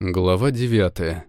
Глава девятая.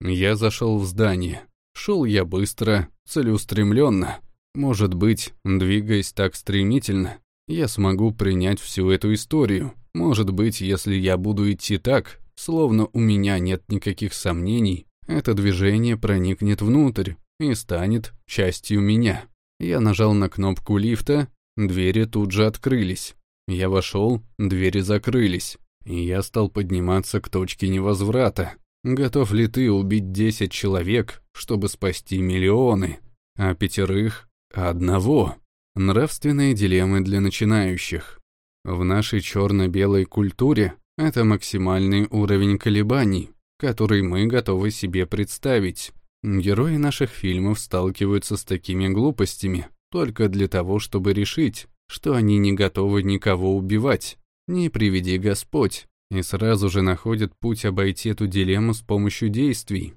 Я зашел в здание. Шел я быстро, целеустремленно. Может быть, двигаясь так стремительно, я смогу принять всю эту историю. Может быть, если я буду идти так, словно у меня нет никаких сомнений, это движение проникнет внутрь и станет частью меня. Я нажал на кнопку лифта, двери тут же открылись. Я вошел, двери закрылись. И я стал подниматься к точке невозврата. Готов ли ты убить десять человек, чтобы спасти миллионы, а пятерых — одного? Нравственные дилеммы для начинающих. В нашей черно-белой культуре это максимальный уровень колебаний, который мы готовы себе представить. Герои наших фильмов сталкиваются с такими глупостями только для того, чтобы решить, что они не готовы никого убивать, не приведи Господь, и сразу же находят путь обойти эту дилемму с помощью действий,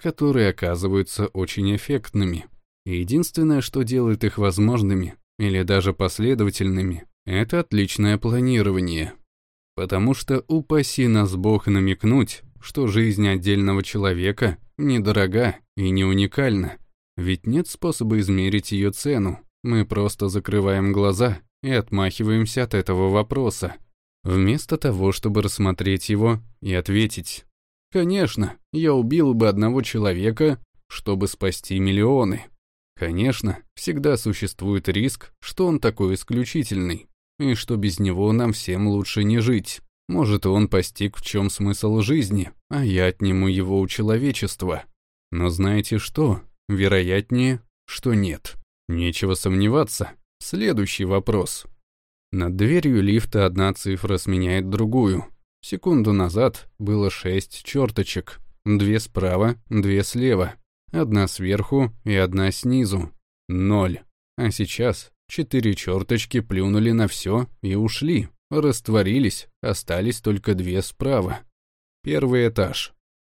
которые оказываются очень эффектными. И единственное, что делает их возможными или даже последовательными, это отличное планирование. Потому что упаси нас Бог намекнуть, что жизнь отдельного человека недорога и не уникальна, ведь нет способа измерить ее цену, мы просто закрываем глаза и отмахиваемся от этого вопроса вместо того, чтобы рассмотреть его и ответить. Конечно, я убил бы одного человека, чтобы спасти миллионы. Конечно, всегда существует риск, что он такой исключительный, и что без него нам всем лучше не жить. Может, он постиг, в чем смысл жизни, а я отниму его у человечества. Но знаете что? Вероятнее, что нет. Нечего сомневаться. Следующий вопрос. Над дверью лифта одна цифра сменяет другую. Секунду назад было шесть черточек. Две справа, две слева. Одна сверху и одна снизу. Ноль. А сейчас четыре черточки плюнули на все и ушли. Растворились, остались только две справа. Первый этаж.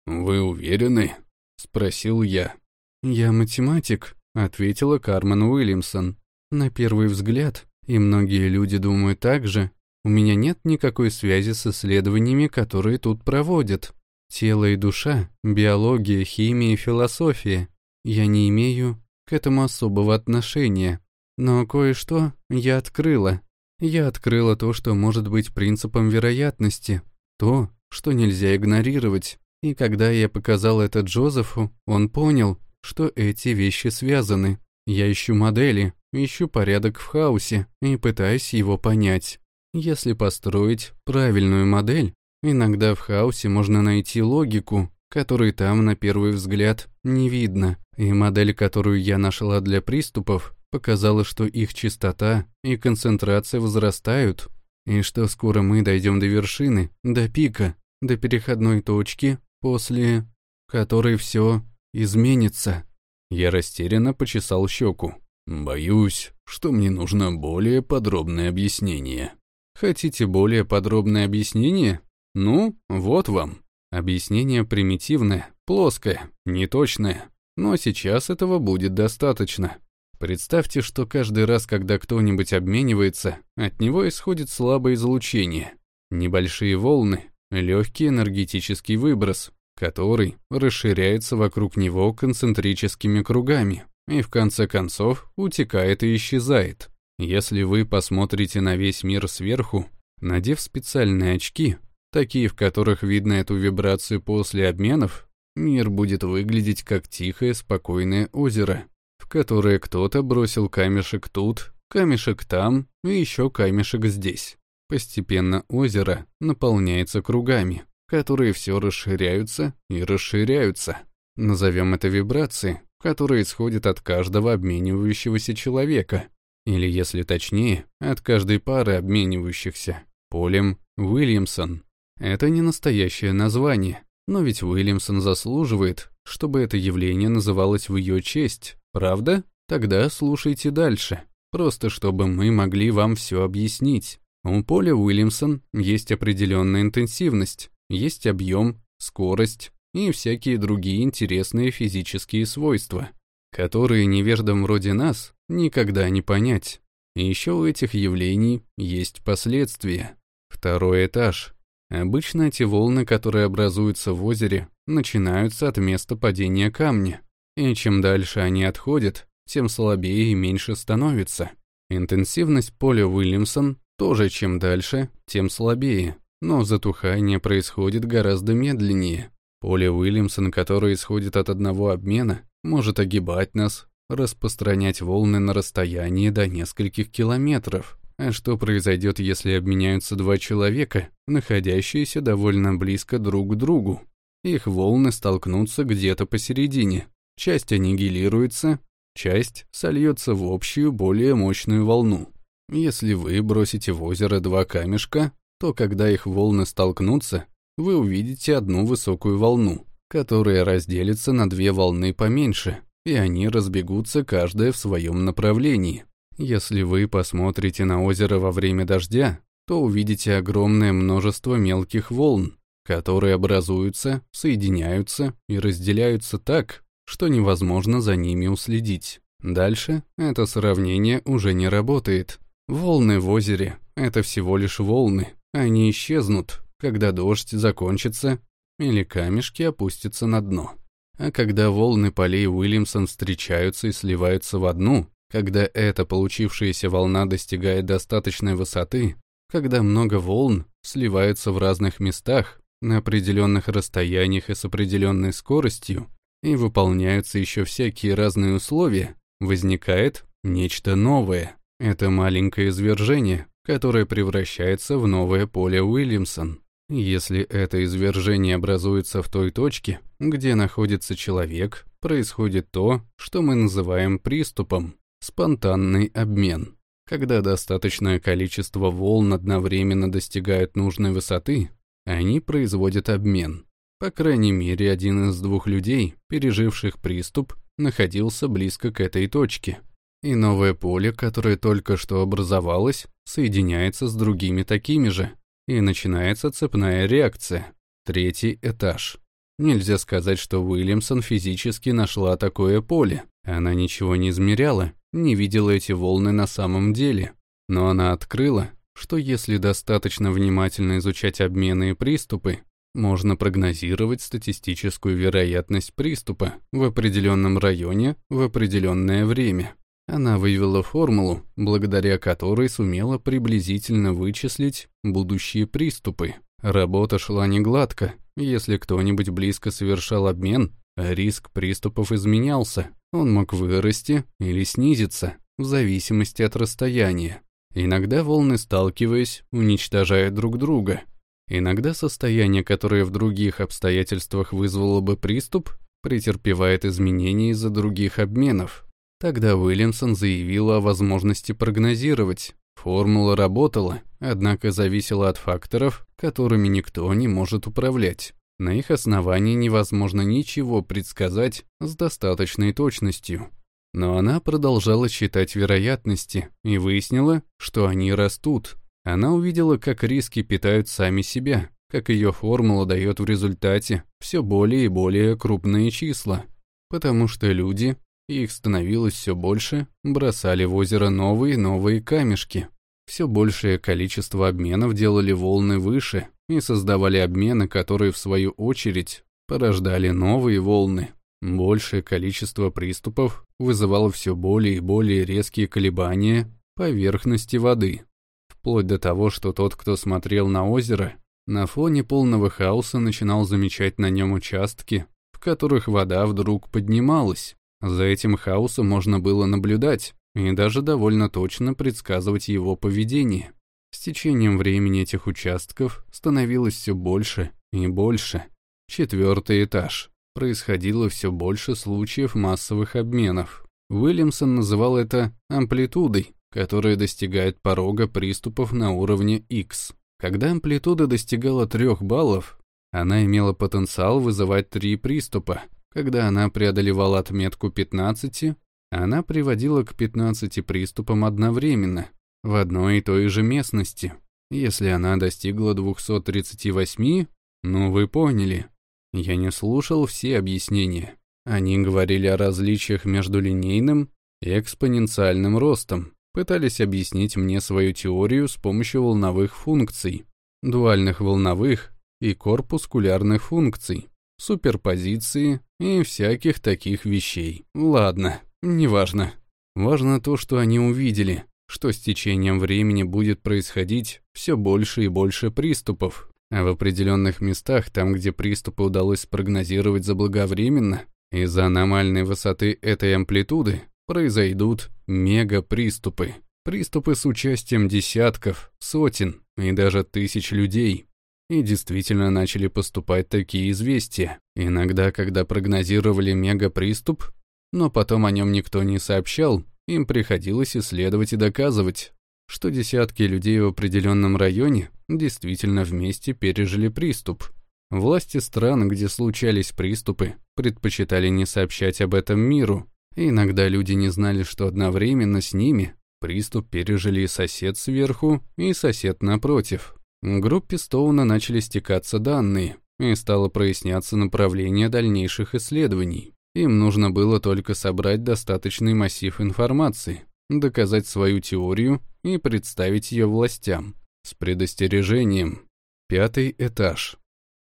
«Вы уверены?» — спросил я. «Я математик», — ответила Кармен Уильямсон. «На первый взгляд и многие люди думают так же, у меня нет никакой связи с исследованиями, которые тут проводят. Тело и душа, биология, химия и философия. Я не имею к этому особого отношения. Но кое-что я открыла. Я открыла то, что может быть принципом вероятности. То, что нельзя игнорировать. И когда я показал это Джозефу, он понял, что эти вещи связаны. Я ищу модели, ищу порядок в хаосе и пытаюсь его понять. Если построить правильную модель, иногда в хаосе можно найти логику, которой там на первый взгляд не видно. И модель, которую я нашла для приступов, показала, что их частота и концентрация возрастают, и что скоро мы дойдем до вершины, до пика, до переходной точки, после которой все изменится. Я растерянно почесал щеку. «Боюсь, что мне нужно более подробное объяснение». «Хотите более подробное объяснение? Ну, вот вам». Объяснение примитивное, плоское, неточное. Но сейчас этого будет достаточно. Представьте, что каждый раз, когда кто-нибудь обменивается, от него исходит слабое излучение. Небольшие волны, легкий энергетический выброс, который расширяется вокруг него концентрическими кругами и в конце концов утекает и исчезает. Если вы посмотрите на весь мир сверху, надев специальные очки, такие, в которых видно эту вибрацию после обменов, мир будет выглядеть как тихое, спокойное озеро, в которое кто-то бросил камешек тут, камешек там и еще камешек здесь. Постепенно озеро наполняется кругами которые все расширяются и расширяются. Назовем это вибрации, которые исходят от каждого обменивающегося человека, или, если точнее, от каждой пары обменивающихся. Полем Уильямсон. Это не настоящее название, но ведь Уильямсон заслуживает, чтобы это явление называлось в ее честь, правда? Тогда слушайте дальше, просто чтобы мы могли вам все объяснить. У Поля Уильямсон есть определенная интенсивность, есть объем, скорость и всякие другие интересные физические свойства, которые невеждам вроде нас никогда не понять. И еще у этих явлений есть последствия. Второй этаж. Обычно эти волны, которые образуются в озере, начинаются от места падения камня. И чем дальше они отходят, тем слабее и меньше становится. Интенсивность поля Уильямсон тоже чем дальше, тем слабее, но затухание происходит гораздо медленнее. Поле Уильямсон, которое исходит от одного обмена, может огибать нас, распространять волны на расстоянии до нескольких километров. А что произойдет, если обменяются два человека, находящиеся довольно близко друг к другу? Их волны столкнутся где-то посередине. Часть аннигилируется, часть сольется в общую, более мощную волну. Если вы бросите в озеро два камешка, то когда их волны столкнутся, вы увидите одну высокую волну, которая разделится на две волны поменьше, и они разбегутся каждая в своем направлении. Если вы посмотрите на озеро во время дождя, то увидите огромное множество мелких волн, которые образуются, соединяются и разделяются так, что невозможно за ними уследить. Дальше это сравнение уже не работает. Волны в озере — это всего лишь волны, они исчезнут, когда дождь закончится или камешки опустятся на дно. А когда волны полей Уильямсон встречаются и сливаются в одну, когда эта получившаяся волна достигает достаточной высоты, когда много волн сливаются в разных местах, на определенных расстояниях и с определенной скоростью, и выполняются еще всякие разные условия, возникает нечто новое. Это маленькое извержение, которое превращается в новое поле Уильямсон. Если это извержение образуется в той точке, где находится человек, происходит то, что мы называем приступом. Спонтанный обмен. Когда достаточное количество волн одновременно достигают нужной высоты, они производят обмен. По крайней мере, один из двух людей, переживших приступ, находился близко к этой точке. И новое поле, которое только что образовалось, соединяется с другими такими же, и начинается цепная реакция. Третий этаж. Нельзя сказать, что Уильямсон физически нашла такое поле. Она ничего не измеряла, не видела эти волны на самом деле. Но она открыла, что если достаточно внимательно изучать обмены и приступы, можно прогнозировать статистическую вероятность приступа в определенном районе в определенное время. Она вывела формулу, благодаря которой сумела приблизительно вычислить будущие приступы. Работа шла не гладко. Если кто-нибудь близко совершал обмен, риск приступов изменялся. Он мог вырасти или снизиться, в зависимости от расстояния. Иногда волны, сталкиваясь, уничтожают друг друга. Иногда состояние, которое в других обстоятельствах вызвало бы приступ, претерпевает изменения из-за других обменов. Тогда Уильямсон заявила о возможности прогнозировать. Формула работала, однако зависела от факторов, которыми никто не может управлять. На их основании невозможно ничего предсказать с достаточной точностью. Но она продолжала считать вероятности и выяснила, что они растут. Она увидела, как риски питают сами себя, как ее формула дает в результате все более и более крупные числа. Потому что люди их становилось все больше, бросали в озеро новые и новые камешки. Все большее количество обменов делали волны выше и создавали обмены, которые в свою очередь порождали новые волны. Большее количество приступов вызывало все более и более резкие колебания поверхности воды, вплоть до того, что тот, кто смотрел на озеро, на фоне полного хаоса начинал замечать на нем участки, в которых вода вдруг поднималась, за этим хаосом можно было наблюдать и даже довольно точно предсказывать его поведение. С течением времени этих участков становилось все больше и больше. Четвертый этаж. Происходило все больше случаев массовых обменов. Уильямсон называл это амплитудой, которая достигает порога приступов на уровне X. Когда амплитуда достигала 3 баллов, она имела потенциал вызывать три приступа, когда она преодолевала отметку 15, она приводила к 15 приступам одновременно, в одной и той же местности. Если она достигла 238, ну вы поняли. Я не слушал все объяснения. Они говорили о различиях между линейным и экспоненциальным ростом, пытались объяснить мне свою теорию с помощью волновых функций. дуальных волновых и корпускулярных функций, суперпозиции и всяких таких вещей. Ладно, неважно. Важно то, что они увидели, что с течением времени будет происходить все больше и больше приступов, а в определенных местах, там, где приступы удалось спрогнозировать заблаговременно, из-за аномальной высоты этой амплитуды произойдут мегаприступы. Приступы с участием десятков, сотен и даже тысяч людей. И действительно начали поступать такие известия. Иногда, когда прогнозировали мегаприступ, но потом о нем никто не сообщал, им приходилось исследовать и доказывать, что десятки людей в определенном районе действительно вместе пережили приступ. Власти стран, где случались приступы, предпочитали не сообщать об этом миру. иногда люди не знали, что одновременно с ними приступ пережили и сосед сверху, и сосед напротив. Группе Стоуна начали стекаться данные, и стало проясняться направление дальнейших исследований. Им нужно было только собрать достаточный массив информации, доказать свою теорию и представить ее властям. С предостережением. Пятый этаж.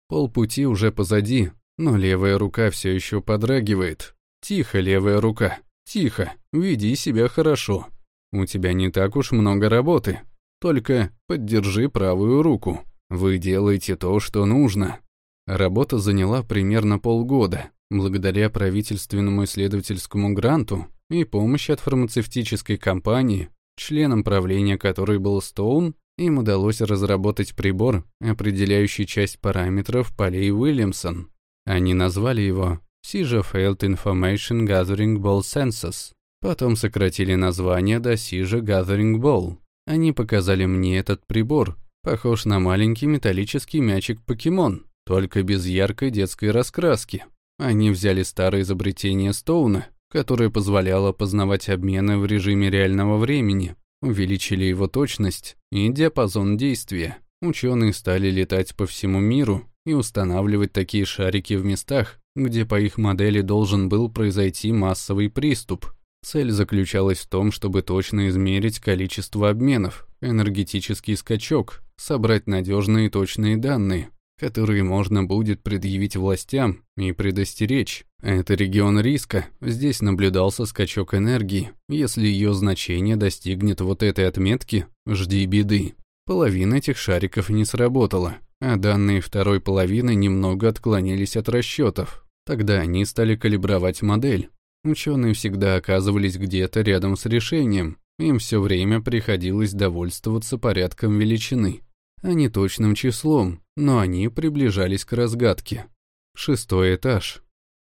Полпути уже позади, но левая рука все еще подрагивает. Тихо, левая рука. Тихо. Веди себя хорошо. У тебя не так уж много работы. Только поддержи правую руку. Вы делаете то, что нужно. Работа заняла примерно полгода. Благодаря правительственному исследовательскому гранту и помощи от фармацевтической компании, членом правления которой был Стоун, им удалось разработать прибор, определяющий часть параметров полей Уильямсон. Они назвали его SIGA Field Information Gathering Ball Census. Потом сократили название до SIGA Gathering Ball. Они показали мне этот прибор, похож на маленький металлический мячик-покемон, только без яркой детской раскраски. Они взяли старое изобретение Стоуна, которое позволяло познавать обмены в режиме реального времени, увеличили его точность и диапазон действия. Ученые стали летать по всему миру и устанавливать такие шарики в местах, где по их модели должен был произойти массовый приступ. Цель заключалась в том, чтобы точно измерить количество обменов, энергетический скачок, собрать надежные и точные данные, которые можно будет предъявить властям и предостеречь. Это регион риска, здесь наблюдался скачок энергии. Если ее значение достигнет вот этой отметки, жди беды. Половина этих шариков не сработала, а данные второй половины немного отклонились от расчетов. Тогда они стали калибровать модель. Ученые всегда оказывались где-то рядом с решением, им все время приходилось довольствоваться порядком величины а не точным числом, но они приближались к разгадке. Шестой этаж.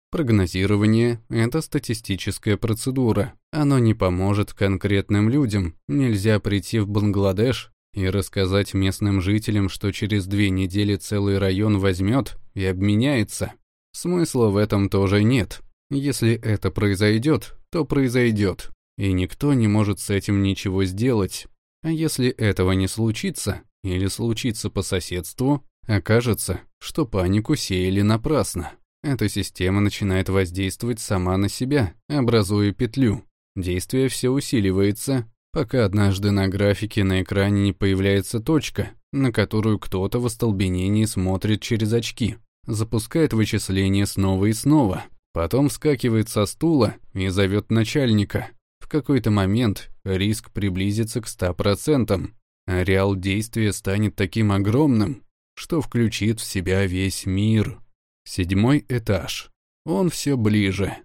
Прогнозирование – это статистическая процедура. Оно не поможет конкретным людям. Нельзя прийти в Бангладеш и рассказать местным жителям, что через две недели целый район возьмет и обменяется. Смысла в этом тоже нет. Если это произойдет, то произойдет, и никто не может с этим ничего сделать. А если этого не случится, или случится по соседству, окажется, что панику сеяли напрасно. Эта система начинает воздействовать сама на себя, образуя петлю. Действие все усиливается, пока однажды на графике на экране не появляется точка, на которую кто-то в остолбенении смотрит через очки, запускает вычисление снова и снова, потом вскакивает со стула и зовет начальника. В какой-то момент риск приблизится к 100%, Ареал действия станет таким огромным, что включит в себя весь мир. Седьмой этаж. Он все ближе.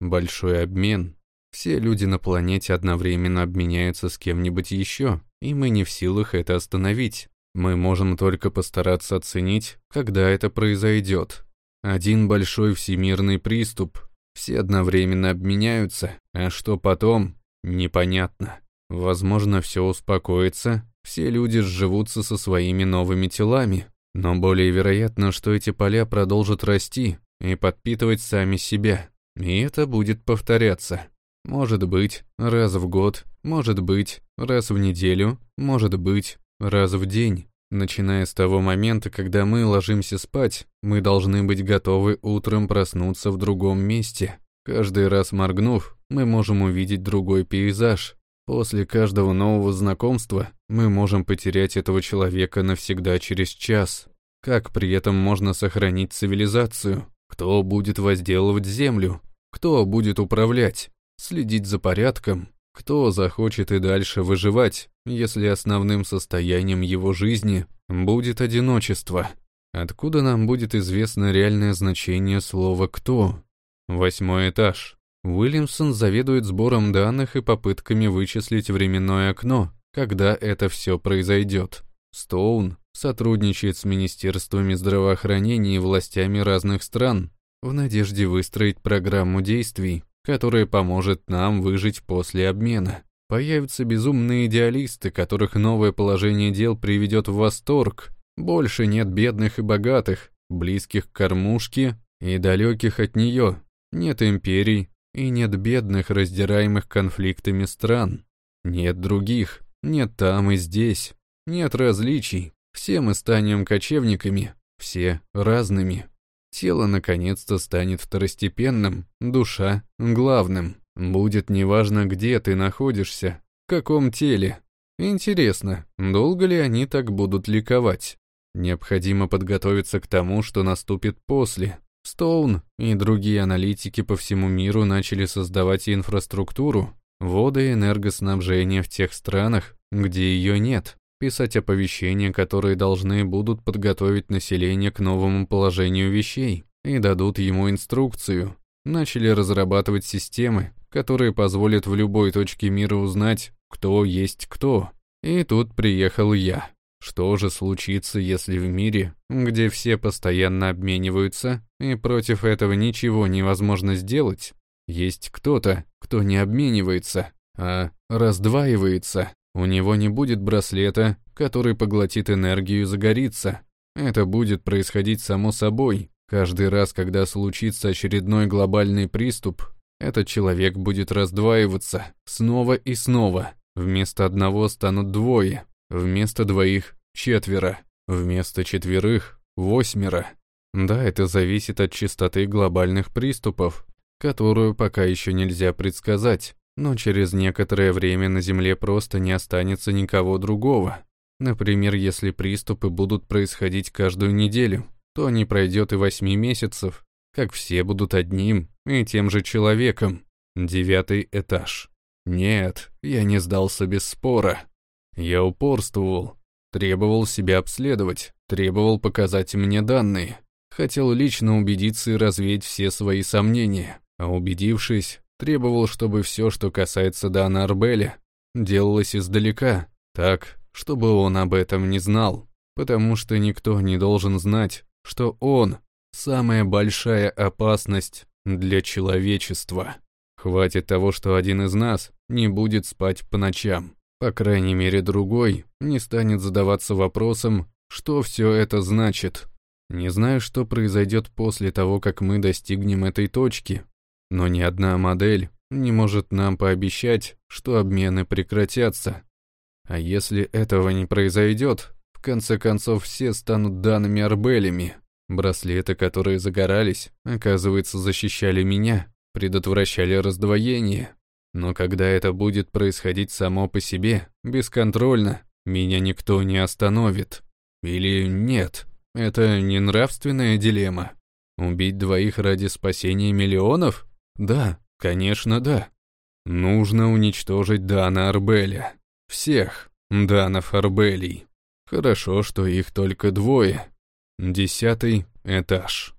Большой обмен. Все люди на планете одновременно обменяются с кем-нибудь еще, и мы не в силах это остановить. Мы можем только постараться оценить, когда это произойдет. Один большой всемирный приступ. Все одновременно обменяются, а что потом, непонятно. Возможно, все успокоится, все люди сживутся со своими новыми телами, но более вероятно, что эти поля продолжат расти и подпитывать сами себя. И это будет повторяться. Может быть, раз в год, может быть, раз в неделю, может быть, раз в день. Начиная с того момента, когда мы ложимся спать, мы должны быть готовы утром проснуться в другом месте. Каждый раз моргнув, мы можем увидеть другой пейзаж, После каждого нового знакомства Мы можем потерять этого человека навсегда через час. Как при этом можно сохранить цивилизацию? Кто будет возделывать землю? Кто будет управлять? Следить за порядком? Кто захочет и дальше выживать, если основным состоянием его жизни будет одиночество? Откуда нам будет известно реальное значение слова «кто»? Восьмой этаж. Уильямсон заведует сбором данных и попытками вычислить временное окно, когда это все произойдет. Стоун сотрудничает с министерствами здравоохранения и властями разных стран в надежде выстроить программу действий, которая поможет нам выжить после обмена. Появятся безумные идеалисты, которых новое положение дел приведет в восторг. Больше нет бедных и богатых, близких к кормушке и далеких от нее. Нет империй и нет бедных, раздираемых конфликтами стран. Нет других, нет там и здесь. Нет различий. Все мы станем кочевниками, все разными. Тело наконец-то станет второстепенным, душа — главным. Будет неважно, где ты находишься, в каком теле. Интересно, долго ли они так будут ликовать? Необходимо подготовиться к тому, что наступит после. Стоун и другие аналитики по всему миру начали создавать инфраструктуру, воды и энергоснабжения в тех странах, где ее нет писать оповещения, которые должны будут подготовить население к новому положению вещей и дадут ему инструкцию. Начали разрабатывать системы, которые позволят в любой точке мира узнать, кто есть кто. И тут приехал я. Что же случится, если в мире, где все постоянно обмениваются, и против этого ничего невозможно сделать, есть кто-то, кто не обменивается, а раздваивается? У него не будет браслета, который поглотит энергию и загорится. Это будет происходить само собой. Каждый раз, когда случится очередной глобальный приступ, этот человек будет раздваиваться снова и снова. Вместо одного станут двое, вместо двоих — четверо, вместо четверых — восьмеро. Да, это зависит от частоты глобальных приступов, которую пока еще нельзя предсказать. Но через некоторое время на Земле просто не останется никого другого. Например, если приступы будут происходить каждую неделю, то не пройдет и восьми месяцев, как все будут одним и тем же человеком. Девятый этаж. Нет, я не сдался без спора. Я упорствовал, требовал себя обследовать, требовал показать мне данные. Хотел лично убедиться и развеять все свои сомнения, а убедившись, Требовал, чтобы все, что касается Дана Арбеля, делалось издалека, так, чтобы он об этом не знал, потому что никто не должен знать, что он — самая большая опасность для человечества. Хватит того, что один из нас не будет спать по ночам. По крайней мере, другой не станет задаваться вопросом, что все это значит. Не знаю, что произойдет после того, как мы достигнем этой точки, но ни одна модель не может нам пообещать, что обмены прекратятся. А если этого не произойдет, в конце концов все станут данными арбелями. Браслеты, которые загорались, оказывается, защищали меня, предотвращали раздвоение. Но когда это будет происходить само по себе, бесконтрольно, меня никто не остановит. Или нет, это не нравственная дилемма. Убить двоих ради спасения миллионов? Да, конечно, да. Нужно уничтожить Дана Арбеля. Всех Данов Арбелей. Хорошо, что их только двое. Десятый этаж.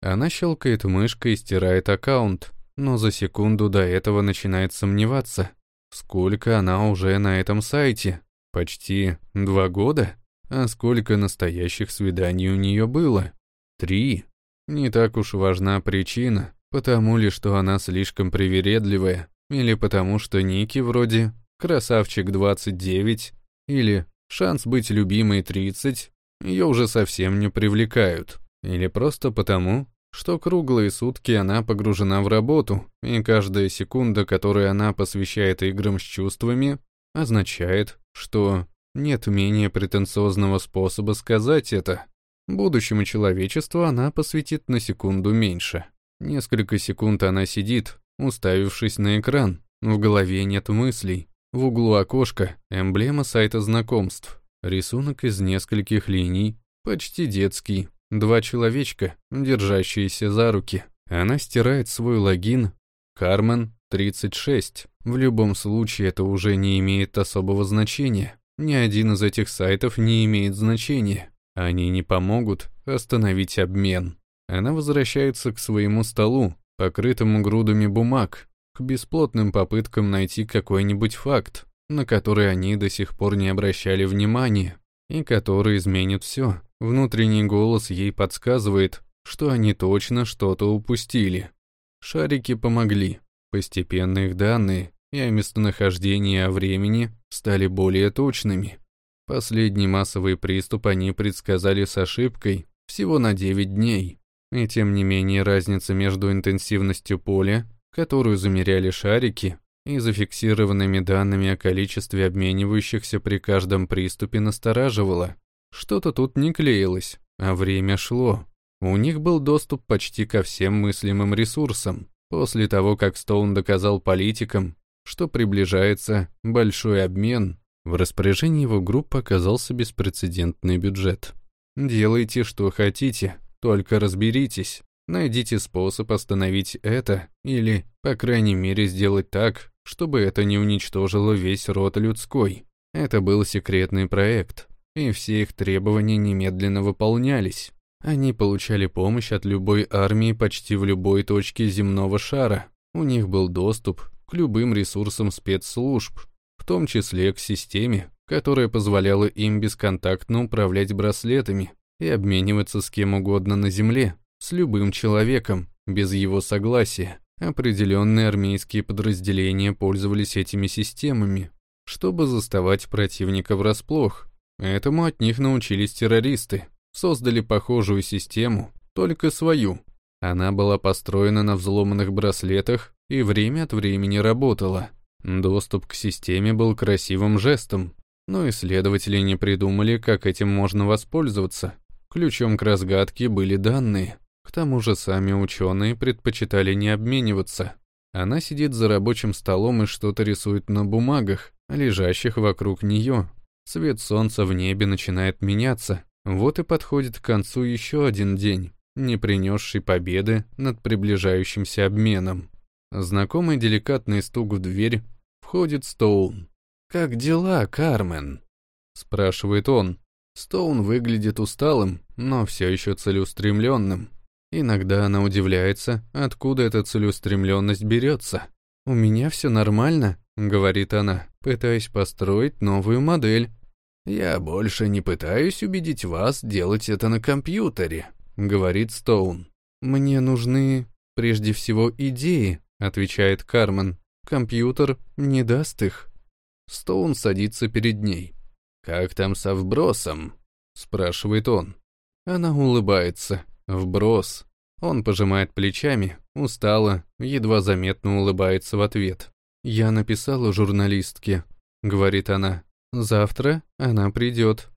Она щелкает мышкой и стирает аккаунт, но за секунду до этого начинает сомневаться. Сколько она уже на этом сайте? Почти два года? А сколько настоящих свиданий у нее было? Три. Не так уж важна причина. Потому ли, что она слишком привередливая, или потому что Ники вроде «красавчик 29» или «шанс быть любимой 30» ее уже совсем не привлекают, или просто потому, что круглые сутки она погружена в работу, и каждая секунда, которую она посвящает играм с чувствами, означает, что нет менее претенциозного способа сказать это. Будущему человечеству она посвятит на секунду меньше. Несколько секунд она сидит, уставившись на экран. В голове нет мыслей. В углу окошка эмблема сайта знакомств. Рисунок из нескольких линий, почти детский. Два человечка, держащиеся за руки. Она стирает свой логин. Кармен, 36. В любом случае это уже не имеет особого значения. Ни один из этих сайтов не имеет значения. Они не помогут остановить обмен. Она возвращается к своему столу, покрытому грудами бумаг, к бесплотным попыткам найти какой-нибудь факт, на который они до сих пор не обращали внимания, и который изменит все. Внутренний голос ей подсказывает, что они точно что-то упустили. Шарики помогли. Постепенно их данные и о местонахождении о времени стали более точными. Последний массовый приступ они предсказали с ошибкой всего на 9 дней. И тем не менее разница между интенсивностью поля, которую замеряли шарики, и зафиксированными данными о количестве обменивающихся при каждом приступе настораживала. Что-то тут не клеилось, а время шло. У них был доступ почти ко всем мыслимым ресурсам. После того, как Стоун доказал политикам, что приближается большой обмен, в распоряжении его группы оказался беспрецедентный бюджет. Делайте, что хотите, только разберитесь. Найдите способ остановить это или, по крайней мере, сделать так, чтобы это не уничтожило весь род людской. Это был секретный проект, и все их требования немедленно выполнялись. Они получали помощь от любой армии почти в любой точке земного шара. У них был доступ к любым ресурсам спецслужб, в том числе к системе, которая позволяла им бесконтактно управлять браслетами и обмениваться с кем угодно на Земле, с любым человеком, без его согласия. Определенные армейские подразделения пользовались этими системами, чтобы заставать противника врасплох. Этому от них научились террористы, создали похожую систему, только свою. Она была построена на взломанных браслетах и время от времени работала. Доступ к системе был красивым жестом, но исследователи не придумали, как этим можно воспользоваться. Ключом к разгадке были данные. К тому же сами ученые предпочитали не обмениваться. Она сидит за рабочим столом и что-то рисует на бумагах, лежащих вокруг нее. Цвет солнца в небе начинает меняться. Вот и подходит к концу еще один день, не принесший победы над приближающимся обменом. Знакомый деликатный стук в дверь. Входит Стоун. «Как дела, Кармен?» Спрашивает он. Стоун выглядит усталым, но все еще целеустремленным. Иногда она удивляется, откуда эта целеустремленность берется. «У меня все нормально», — говорит она, пытаясь построить новую модель. «Я больше не пытаюсь убедить вас делать это на компьютере», — говорит Стоун. «Мне нужны, прежде всего, идеи», — отвечает Кармен. «Компьютер не даст их». Стоун садится перед ней. «Как там со вбросом?» — спрашивает он. Она улыбается. Вброс. Он пожимает плечами, устало, едва заметно улыбается в ответ. «Я написала журналистке», — говорит она. «Завтра она придет».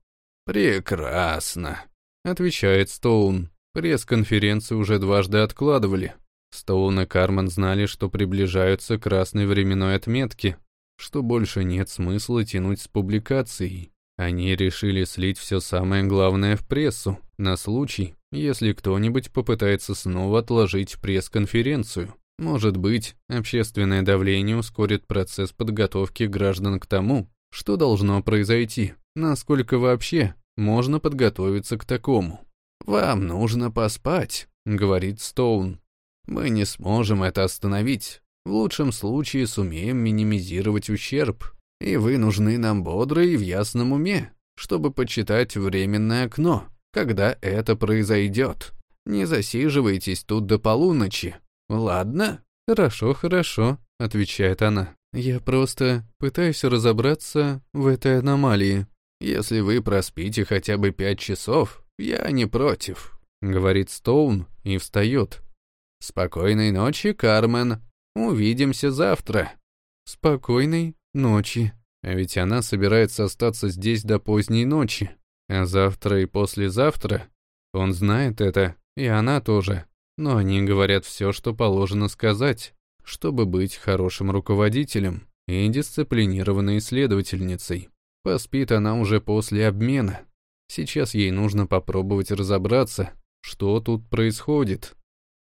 «Прекрасно», — отвечает Стоун. Пресс-конференцию уже дважды откладывали. Стоун и Кармен знали, что приближаются красной временной отметке, что больше нет смысла тянуть с публикацией. Они решили слить все самое главное в прессу, на случай, если кто-нибудь попытается снова отложить пресс-конференцию. Может быть, общественное давление ускорит процесс подготовки граждан к тому, что должно произойти, насколько вообще можно подготовиться к такому. «Вам нужно поспать», — говорит Стоун. «Мы не сможем это остановить. В лучшем случае сумеем минимизировать ущерб, и вы нужны нам бодро и в ясном уме, чтобы почитать временное окно, когда это произойдет. Не засиживайтесь тут до полуночи, ладно?» «Хорошо, хорошо», — отвечает она. «Я просто пытаюсь разобраться в этой аномалии. Если вы проспите хотя бы пять часов, я не против», — говорит Стоун и встает. «Спокойной ночи, Кармен. Увидимся завтра». «Спокойной ночи. А ведь она собирается остаться здесь до поздней ночи. А завтра и послезавтра? Он знает это, и она тоже. Но они говорят все, что положено сказать, чтобы быть хорошим руководителем. и дисциплинированной исследовательницей. Поспит она уже после обмена. Сейчас ей нужно попробовать разобраться, что тут происходит.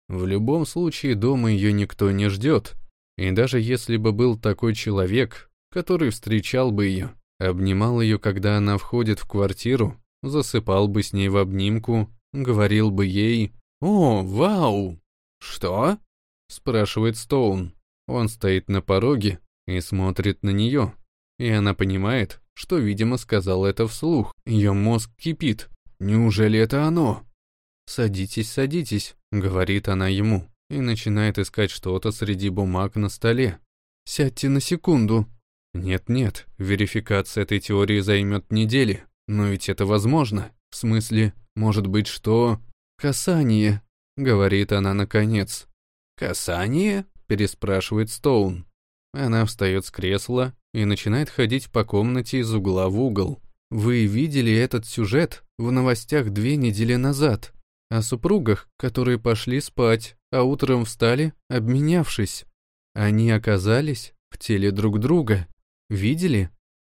В любом случае дома ее никто не ждет, и даже если бы был такой человек, который встречал бы ее, обнимал ее, когда она входит в квартиру, засыпал бы с ней в обнимку, говорил бы ей «О, вау!» «Что?» — спрашивает Стоун. Он стоит на пороге и смотрит на нее, и она понимает, что, видимо, сказал это вслух. Ее мозг кипит. Неужели это оно? «Садитесь, садитесь», — говорит она ему, и начинает искать что-то среди бумаг на столе. «Сядьте на секунду». Нет-нет, верификация этой теории займет недели, но ведь это возможно. В смысле, может быть, что... «Касание», — говорит она наконец. «Касание?» — переспрашивает Стоун. Она встает с кресла и начинает ходить по комнате из угла в угол. Вы видели этот сюжет в новостях две недели назад о супругах, которые пошли спать, а утром встали, обменявшись. Они оказались в теле друг друга. Видели?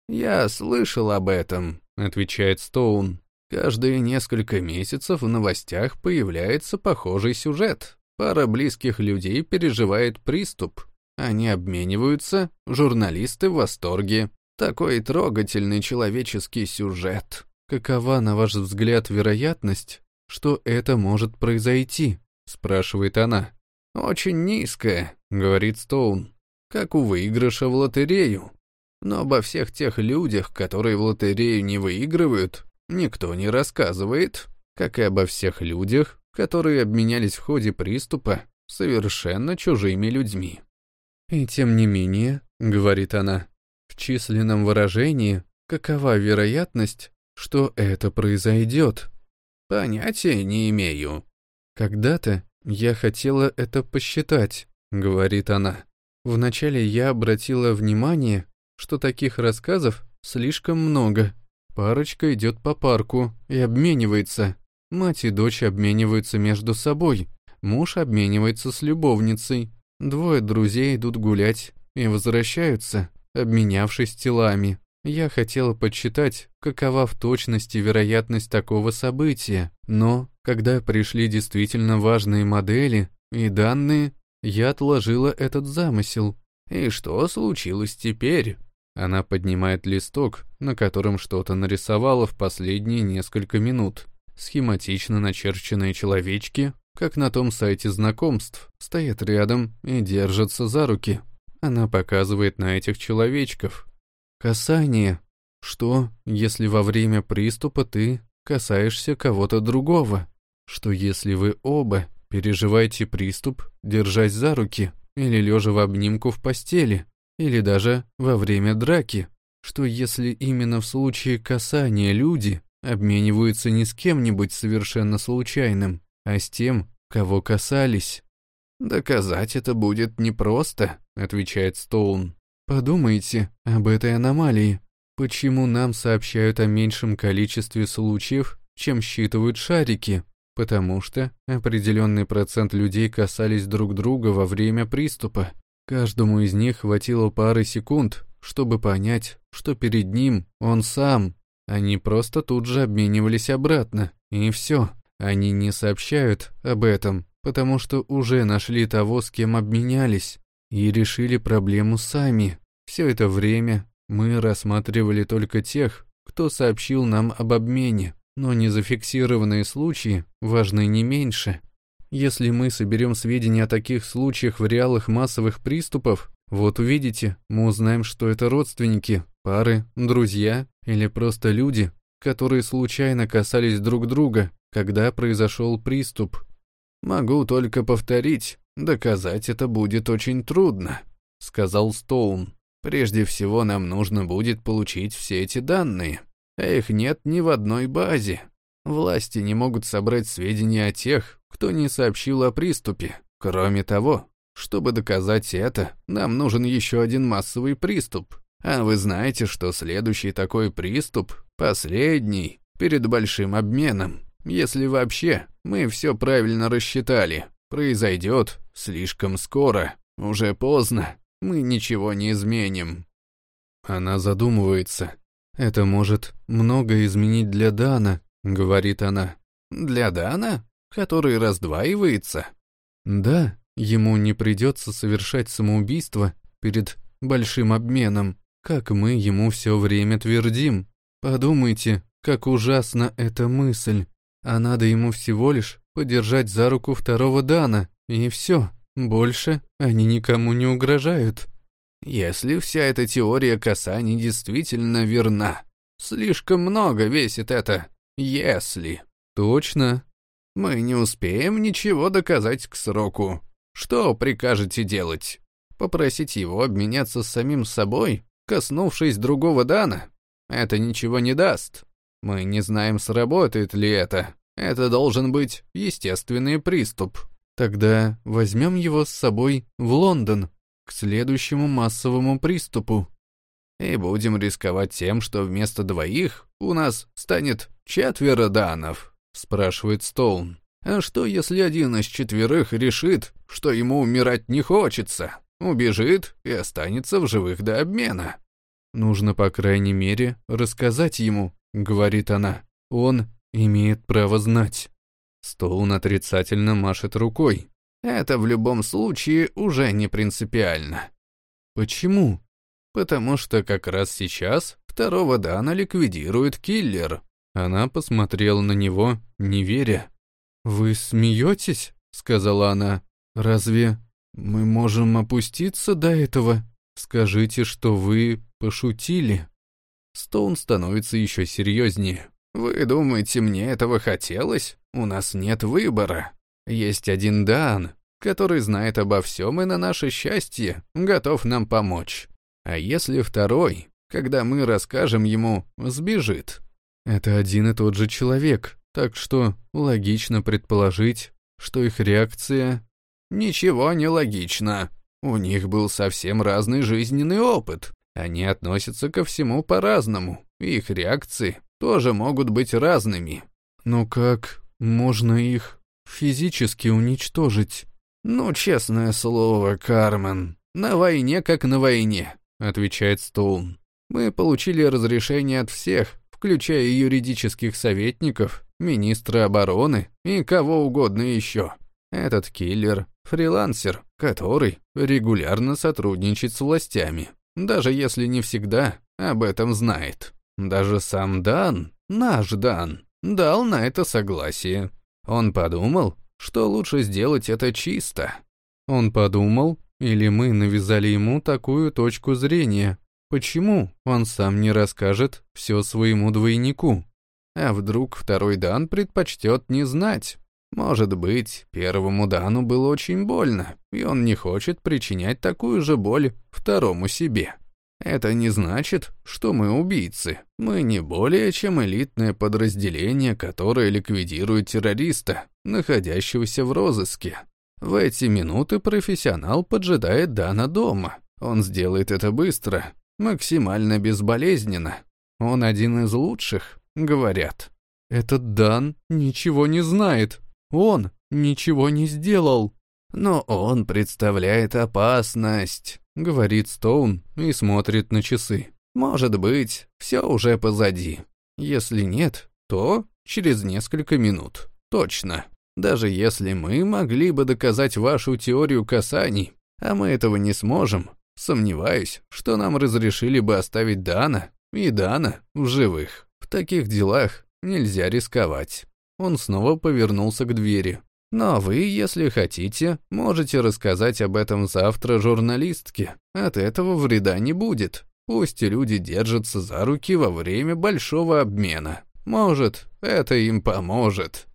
«Я слышал об этом», — отвечает Стоун. «Каждые несколько месяцев в новостях появляется похожий сюжет. Пара близких людей переживает приступ. Они обмениваются, журналисты в восторге. Такой трогательный человеческий сюжет. Какова, на ваш взгляд, вероятность, что это может произойти?» — спрашивает она. «Очень низкая», — говорит Стоун, — «как у выигрыша в лотерею. Но обо всех тех людях, которые в лотерею не выигрывают, никто не рассказывает, как и обо всех людях, которые обменялись в ходе приступа совершенно чужими людьми». «И тем не менее», — говорит она, — «в численном выражении какова вероятность, что это произойдет?» Понятия не имею. Когда-то я хотела это посчитать, говорит она. Вначале я обратила внимание, что таких рассказов слишком много. Парочка идет по парку и обменивается. Мать и дочь обмениваются между собой. Муж обменивается с любовницей. Двое друзей идут гулять и возвращаются, обменявшись телами. Я хотела подсчитать, какова в точности вероятность такого события, но, когда пришли действительно важные модели и данные, я отложила этот замысел. И что случилось теперь? Она поднимает листок, на котором что-то нарисовала в последние несколько минут. Схематично начерченные человечки, как на том сайте знакомств, стоят рядом и держатся за руки. Она показывает на этих человечков, Касание. Что, если во время приступа ты касаешься кого-то другого? Что если вы оба переживаете приступ, держась за руки, или лежа в обнимку в постели, или даже во время драки? Что если именно в случае касания люди обмениваются не с кем-нибудь совершенно случайным, а с тем, кого касались? «Доказать это будет непросто», — отвечает Стоун. Подумайте об этой аномалии. Почему нам сообщают о меньшем количестве случаев, чем считывают шарики? Потому что определенный процент людей касались друг друга во время приступа. Каждому из них хватило пары секунд, чтобы понять, что перед ним он сам. Они просто тут же обменивались обратно, и все. Они не сообщают об этом, потому что уже нашли того, с кем обменялись и решили проблему сами. Все это время мы рассматривали только тех, кто сообщил нам об обмене, но незафиксированные случаи важны не меньше. Если мы соберем сведения о таких случаях в реалах массовых приступов, вот увидите, мы узнаем, что это родственники, пары, друзья или просто люди, которые случайно касались друг друга, когда произошел приступ. Могу только повторить, доказать это будет очень трудно, сказал Стоун. Прежде всего нам нужно будет получить все эти данные, а их нет ни в одной базе. Власти не могут собрать сведения о тех, кто не сообщил о приступе. Кроме того, чтобы доказать это, нам нужен еще один массовый приступ. А вы знаете, что следующий такой приступ, последний, перед большим обменом, если вообще мы все правильно рассчитали, произойдет слишком скоро, уже поздно, мы ничего не изменим». Она задумывается. «Это может многое изменить для Дана», — говорит она. «Для Дана? Который раздваивается?» «Да, ему не придется совершать самоубийство перед большим обменом, как мы ему все время твердим. Подумайте, как ужасна эта мысль. А надо ему всего лишь подержать за руку второго Дана, и все, больше они никому не угрожают». Если вся эта теория касаний действительно верна, слишком много весит это «если». Точно. Мы не успеем ничего доказать к сроку. Что прикажете делать? Попросить его обменяться с самим собой, коснувшись другого Дана? Это ничего не даст. Мы не знаем, сработает ли это. Это должен быть естественный приступ. Тогда возьмем его с собой в Лондон, к следующему массовому приступу. И будем рисковать тем, что вместо двоих у нас станет четверо данов, спрашивает Стоун. А что, если один из четверых решит, что ему умирать не хочется, убежит и останется в живых до обмена? Нужно, по крайней мере, рассказать ему, говорит она. Он имеет право знать. Стоун отрицательно машет рукой. Это в любом случае уже не принципиально. Почему? Потому что как раз сейчас второго Дана ликвидирует киллер. Она посмотрела на него, не веря. «Вы смеетесь?» — сказала она. «Разве мы можем опуститься до этого? Скажите, что вы пошутили». Стоун становится еще серьезнее. «Вы думаете, мне этого хотелось? У нас нет выбора. Есть один Дан, который знает обо всем и на наше счастье готов нам помочь. А если второй, когда мы расскажем ему, сбежит? Это один и тот же человек, так что логично предположить, что их реакция... Ничего не логично. У них был совсем разный жизненный опыт. Они относятся ко всему по-разному. Их реакции тоже могут быть разными. Но как можно их физически уничтожить. «Ну, честное слово, Кармен, на войне как на войне», — отвечает Стоун. «Мы получили разрешение от всех, включая юридических советников, министра обороны и кого угодно еще. Этот киллер — фрилансер, который регулярно сотрудничает с властями, даже если не всегда об этом знает. Даже сам Дан, наш Дан, дал на это согласие. Он подумал, что лучше сделать это чисто. Он подумал, или мы навязали ему такую точку зрения. Почему он сам не расскажет все своему двойнику? А вдруг второй Дан предпочтет не знать? Может быть, первому Дану было очень больно, и он не хочет причинять такую же боль второму себе. Это не значит, что мы убийцы. Мы не более чем элитное подразделение, которое ликвидирует террориста, находящегося в розыске. В эти минуты профессионал поджидает Дана дома. Он сделает это быстро, максимально безболезненно. Он один из лучших, говорят. Этот Дан ничего не знает. Он ничего не сделал. Но он представляет опасность говорит Стоун и смотрит на часы. Может быть, все уже позади. Если нет, то через несколько минут. Точно. Даже если мы могли бы доказать вашу теорию касаний, а мы этого не сможем, сомневаюсь, что нам разрешили бы оставить Дана и Дана в живых. В таких делах нельзя рисковать. Он снова повернулся к двери. Но вы, если хотите, можете рассказать об этом завтра журналистке. От этого вреда не будет. Пусть люди держатся за руки во время большого обмена. Может, это им поможет.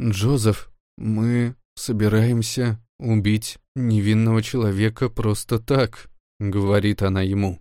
Джозеф, мы собираемся убить невинного человека просто так, говорит она ему.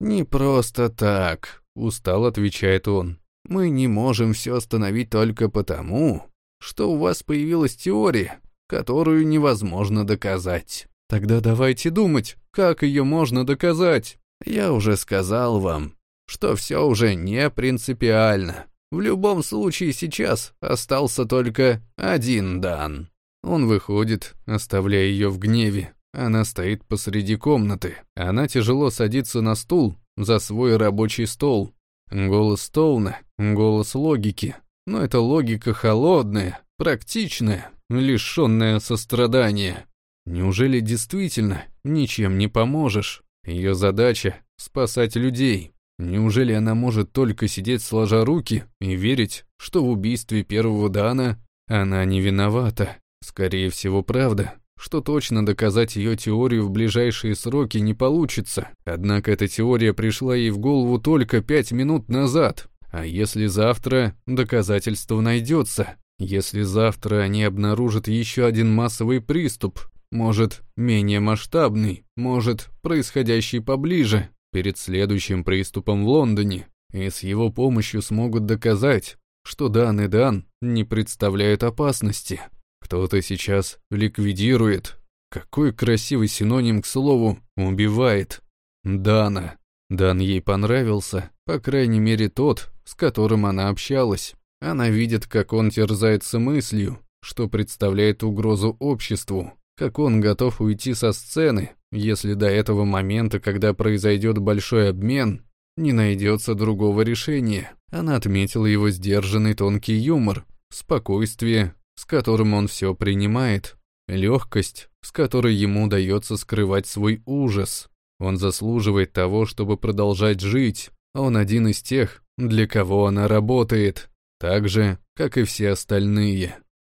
Не просто так, устал отвечает он. Мы не можем все остановить только потому, что у вас появилась теория, которую невозможно доказать. Тогда давайте думать, как ее можно доказать. Я уже сказал вам, что все уже не принципиально. В любом случае сейчас остался только один Дан. Он выходит, оставляя ее в гневе. Она стоит посреди комнаты. Она тяжело садится на стул за свой рабочий стол. Голос Стоуна, голос логики. Но эта логика холодная, практичная, лишенная сострадания. Неужели действительно ничем не поможешь? Ее задача — спасать людей. Неужели она может только сидеть сложа руки и верить, что в убийстве первого Дана она не виновата? Скорее всего, правда, что точно доказать ее теорию в ближайшие сроки не получится. Однако эта теория пришла ей в голову только пять минут назад. А если завтра доказательство найдется? Если завтра они обнаружат еще один массовый приступ, может, менее масштабный, может, происходящий поближе, перед следующим приступом в Лондоне, и с его помощью смогут доказать, что Дан и Дан не представляют опасности. Кто-то сейчас ликвидирует. Какой красивый синоним к слову «убивает». Дана. Дан ей понравился, по крайней мере тот, с которым она общалась. Она видит, как он терзается мыслью, что представляет угрозу обществу, как он готов уйти со сцены, если до этого момента, когда произойдет большой обмен, не найдется другого решения. Она отметила его сдержанный тонкий юмор, спокойствие, с которым он все принимает, легкость, с которой ему удается скрывать свой ужас. Он заслуживает того, чтобы продолжать жить. Он один из тех, для кого она работает, так же, как и все остальные.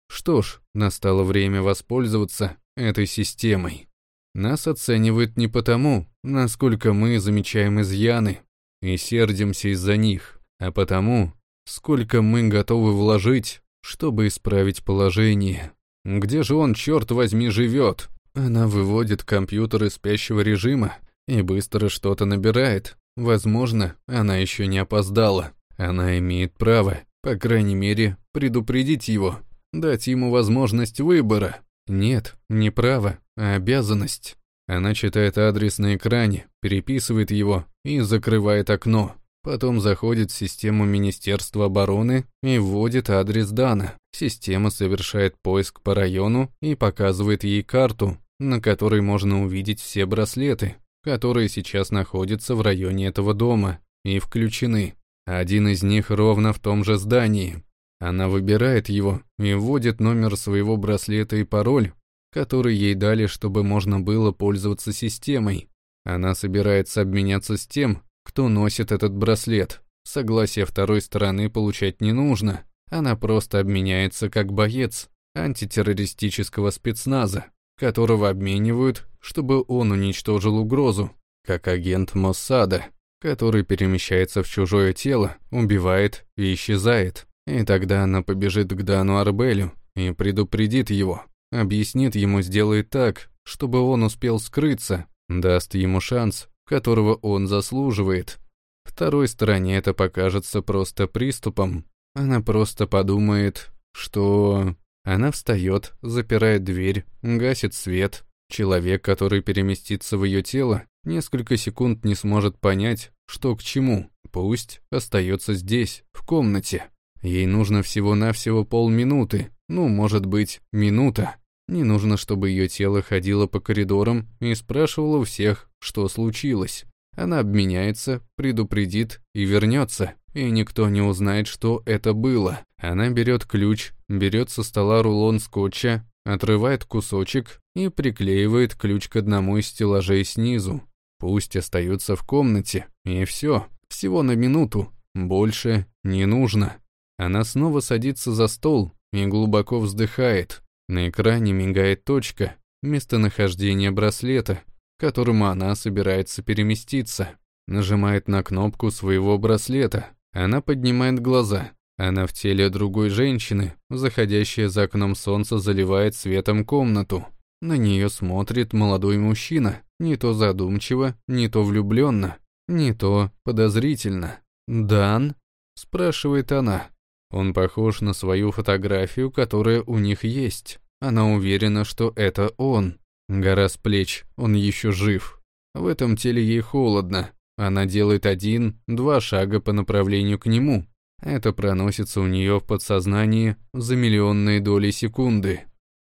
Что ж, настало время воспользоваться этой системой. Нас оценивают не потому, насколько мы замечаем изъяны и сердимся из-за них, а потому, сколько мы готовы вложить, чтобы исправить положение. Где же он, черт возьми, живет? Она выводит компьютер из спящего режима и быстро что-то набирает. Возможно, она еще не опоздала. Она имеет право, по крайней мере, предупредить его, дать ему возможность выбора. Нет, не право, а обязанность. Она читает адрес на экране, переписывает его и закрывает окно. Потом заходит в систему Министерства обороны и вводит адрес Дана. Система совершает поиск по району и показывает ей карту, на которой можно увидеть все браслеты, которые сейчас находятся в районе этого дома и включены. Один из них ровно в том же здании. Она выбирает его и вводит номер своего браслета и пароль, который ей дали, чтобы можно было пользоваться системой. Она собирается обменяться с тем, кто носит этот браслет. Согласие второй стороны получать не нужно. Она просто обменяется как боец антитеррористического спецназа, которого обменивают, чтобы он уничтожил угрозу, как агент Моссада, который перемещается в чужое тело, убивает и исчезает. И тогда она побежит к Дану Арбелю и предупредит его, объяснит ему, сделает так, чтобы он успел скрыться, даст ему шанс, которого он заслуживает. Второй стороне это покажется просто приступом. Она просто подумает, что... Она встает, запирает дверь, гасит свет. Человек, который переместится в ее тело, несколько секунд не сможет понять, что к чему. Пусть остается здесь, в комнате. Ей нужно всего-навсего полминуты, ну, может быть, минута. Не нужно, чтобы ее тело ходило по коридорам и спрашивало у всех, что случилось. Она обменяется, предупредит и вернется, и никто не узнает, что это было. Она берет ключ, берет со стола рулон скотча, отрывает кусочек и приклеивает ключ к одному из стеллажей снизу. Пусть остается в комнате, и все, всего на минуту, больше не нужно. Она снова садится за стол и глубоко вздыхает. На экране мигает точка, местонахождение браслета, к которому она собирается переместиться. Нажимает на кнопку своего браслета. Она поднимает глаза. Она в теле другой женщины, заходящее за окном солнце заливает светом комнату. На нее смотрит молодой мужчина, не то задумчиво, не то влюбленно, не то подозрительно. «Дан?» – спрашивает она. Он похож на свою фотографию, которая у них есть. Она уверена, что это он. Гора с плеч, он еще жив. В этом теле ей холодно. Она делает один, два шага по направлению к нему. Это проносится у нее в подсознании за миллионные доли секунды.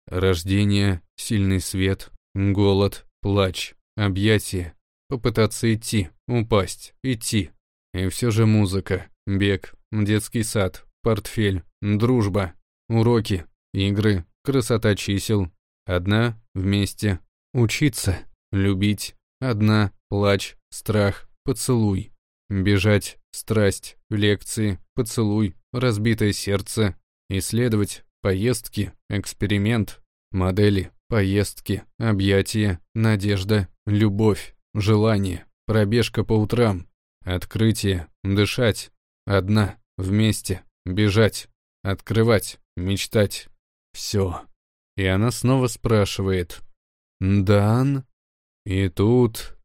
Рождение, сильный свет, голод, плач, объятие, попытаться идти, упасть, идти. И все же музыка, бег, детский сад, портфель, дружба, уроки, игры, красота чисел. Одна, вместе, учиться, любить, одна, плач, страх, поцелуй. Бежать, страсть, лекции, поцелуй, разбитое сердце, исследовать, поездки, эксперимент, модели, поездки, объятия, надежда, любовь, желание, пробежка по утрам, открытие, дышать, одна, вместе, бежать, открывать, мечтать. Все. И она снова спрашивает. «Дан?» И тут